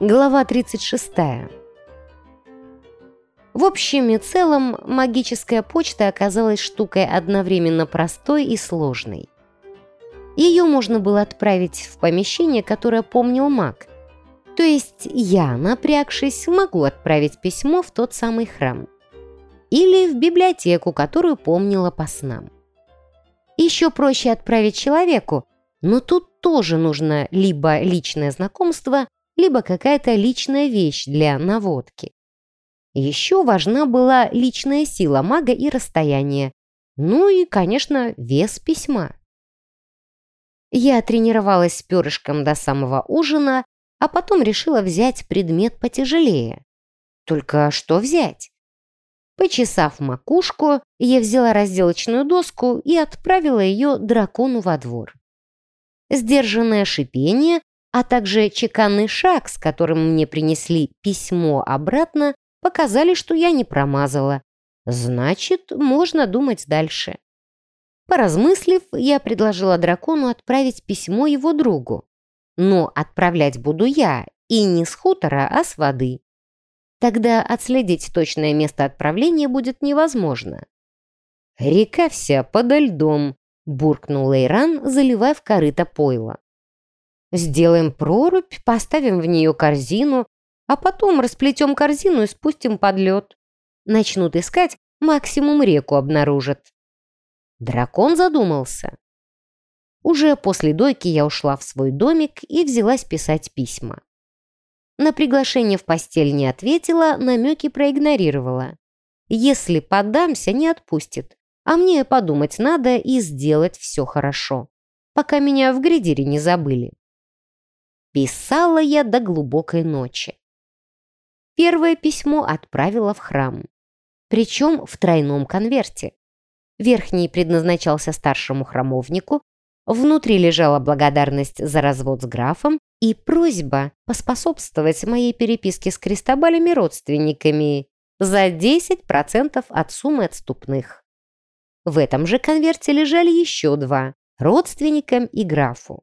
Глава 36. В общем и целом, магическая почта оказалась штукой одновременно простой и сложной. Ее можно было отправить в помещение, которое помнил маг. То есть я, напрягшись, могу отправить письмо в тот самый храм. Или в библиотеку, которую помнила по снам. Еще проще отправить человеку, но тут тоже нужно либо личное знакомство, либо какая-то личная вещь для наводки. Еще важна была личная сила мага и расстояние. Ну и, конечно, вес письма. Я тренировалась с перышком до самого ужина, а потом решила взять предмет потяжелее. Только что взять? Почесав макушку, я взяла разделочную доску и отправила ее дракону во двор. Сдержанное шипение а также чеканный шаг, с которым мне принесли письмо обратно, показали, что я не промазала. Значит, можно думать дальше. Поразмыслив, я предложила дракону отправить письмо его другу. Но отправлять буду я, и не с хутора, а с воды. Тогда отследить точное место отправления будет невозможно. «Река вся подо льдом», — буркнул Лейран, заливая в корыто пойла. Сделаем прорубь, поставим в нее корзину, а потом расплетем корзину и спустим под лед. Начнут искать, максимум реку обнаружат. Дракон задумался. Уже после дойки я ушла в свой домик и взялась писать письма. На приглашение в постель не ответила, намеки проигнорировала. Если поддамся, не отпустит. А мне подумать надо и сделать все хорошо, пока меня в гридере не забыли. Писала я до глубокой ночи. Первое письмо отправила в храм. Причем в тройном конверте. Верхний предназначался старшему храмовнику, внутри лежала благодарность за развод с графом и просьба поспособствовать моей переписке с крестобалями родственниками за 10% от суммы отступных. В этом же конверте лежали еще два – родственникам и графу.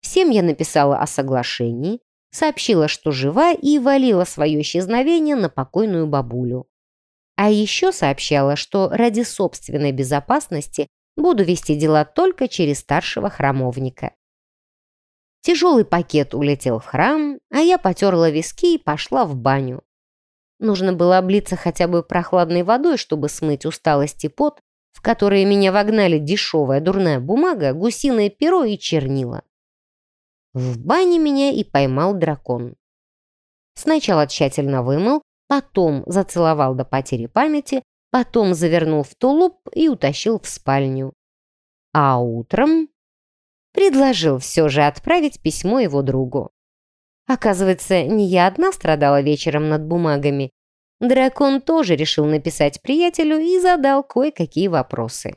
Всем я написала о соглашении, сообщила, что жива и валила свое исчезновение на покойную бабулю. А еще сообщала, что ради собственной безопасности буду вести дела только через старшего храмовника. Тяжелый пакет улетел в храм, а я потерла виски и пошла в баню. Нужно было облиться хотя бы прохладной водой, чтобы смыть усталость и пот, в которые меня вогнали дешевая дурная бумага, гусиное перо и чернила. В бане меня и поймал дракон. Сначала тщательно вымыл, потом зацеловал до потери памяти, потом завернул в тулуп и утащил в спальню. А утром предложил все же отправить письмо его другу. Оказывается, не я одна страдала вечером над бумагами. Дракон тоже решил написать приятелю и задал кое-какие вопросы.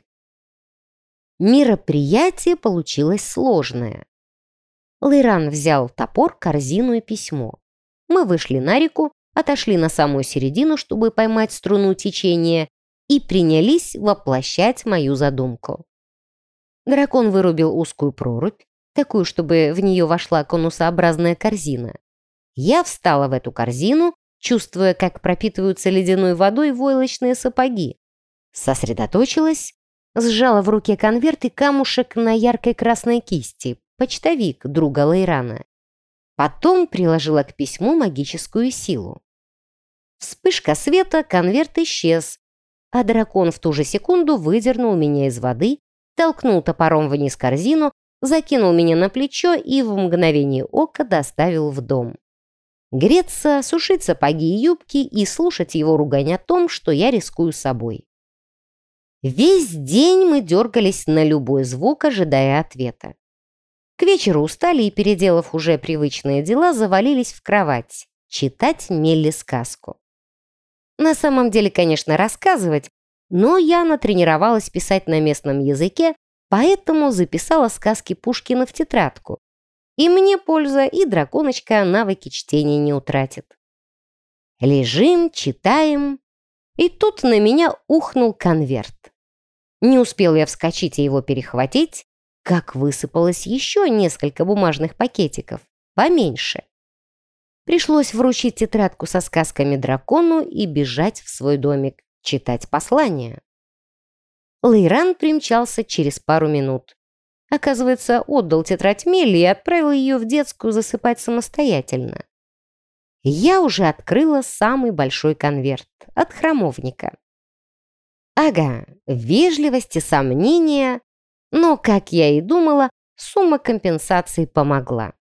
Мероприятие получилось сложное. Лейран взял топор, корзину и письмо. Мы вышли на реку, отошли на самую середину, чтобы поймать струну течения, и принялись воплощать мою задумку. Дракон вырубил узкую прорубь, такую, чтобы в нее вошла конусообразная корзина. Я встала в эту корзину, чувствуя, как пропитываются ледяной водой войлочные сапоги. Сосредоточилась, сжала в руке конверт и камушек на яркой красной кисти, почтовик друга Лейрана. Потом приложила к письму магическую силу. Вспышка света, конверт исчез, а дракон в ту же секунду выдернул меня из воды, толкнул топором вниз корзину, закинул меня на плечо и в мгновение ока доставил в дом. Греться, сушить сапоги и юбки и слушать его ругань о том, что я рискую собой. Весь день мы дергались на любой звук, ожидая ответа. К вечеру устали и, переделав уже привычные дела, завалились в кровать. Читать Мелли сказку. На самом деле, конечно, рассказывать, но я натренировалась писать на местном языке, поэтому записала сказки Пушкина в тетрадку. И мне польза, и драконочка навыки чтения не утратит. Лежим, читаем, и тут на меня ухнул конверт. Не успел я вскочить и его перехватить, как высыпалось еще несколько бумажных пакетиков, поменьше. Пришлось вручить тетрадку со сказками дракону и бежать в свой домик, читать послание. Лейран примчался через пару минут. Оказывается, отдал тетрадь Мелли и отправил ее в детскую засыпать самостоятельно. Я уже открыла самый большой конверт от храмовника. Ага, вежливость и сомнения, но, как я и думала, сумма компенсации помогла.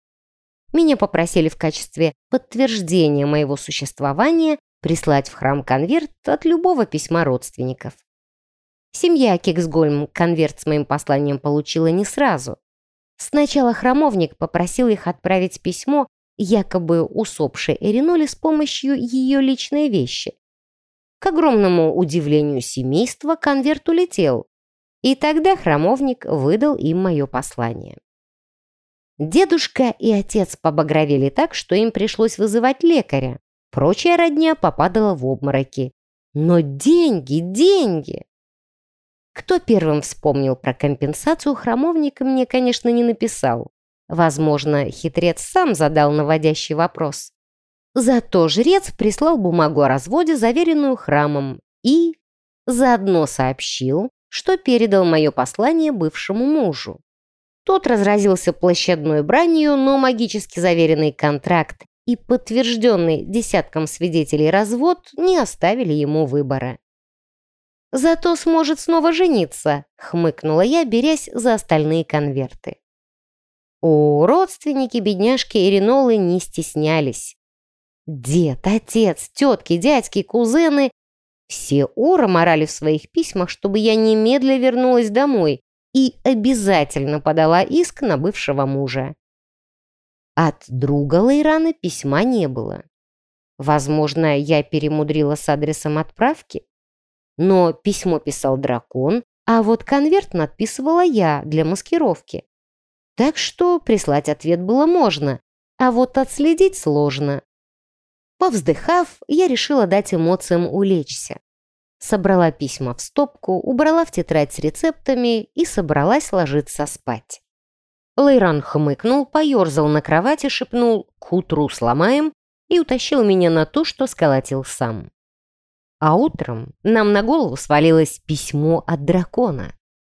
Меня попросили в качестве подтверждения моего существования прислать в храм конверт от любого письма родственников. Семья Кексгольм конверт с моим посланием получила не сразу. Сначала храмовник попросил их отправить письмо якобы усопшей Эриноли с помощью ее личной вещи. К огромному удивлению семейства конверт улетел, и тогда храмовник выдал им мое послание. Дедушка и отец побагровели так, что им пришлось вызывать лекаря. Прочая родня попадала в обмороки. Но деньги, деньги! Кто первым вспомнил про компенсацию храмовника, мне, конечно, не написал. Возможно, хитрец сам задал наводящий вопрос. Зато жрец прислал бумагу о разводе, заверенную храмом, и заодно сообщил, что передал мое послание бывшему мужу. Тот разразился площадной бранью, но магически заверенный контракт и подтвержденный десятком свидетелей развод не оставили ему выбора. «Зато сможет снова жениться», — хмыкнула я, берясь за остальные конверты. О, родственники бедняжки Иринолы не стеснялись. Дед, отец, тетки, дядьки, кузены — все ура морали в своих письмах, чтобы я немедля вернулась домой и обязательно подала иск на бывшего мужа. От друга Лейрана письма не было. Возможно, я перемудрила с адресом отправки. Но письмо писал дракон, а вот конверт надписывала я для маскировки. Так что прислать ответ было можно, а вот отследить сложно. Повздыхав, я решила дать эмоциям улечься. Собрала письма в стопку, убрала в тетрадь с рецептами и собралась ложиться спать. Лейран хмыкнул, поерзал на кровати, шепнул «к утру сломаем» и утащил меня на то, что сколотил сам. А утром нам на голову свалилось письмо от дракона.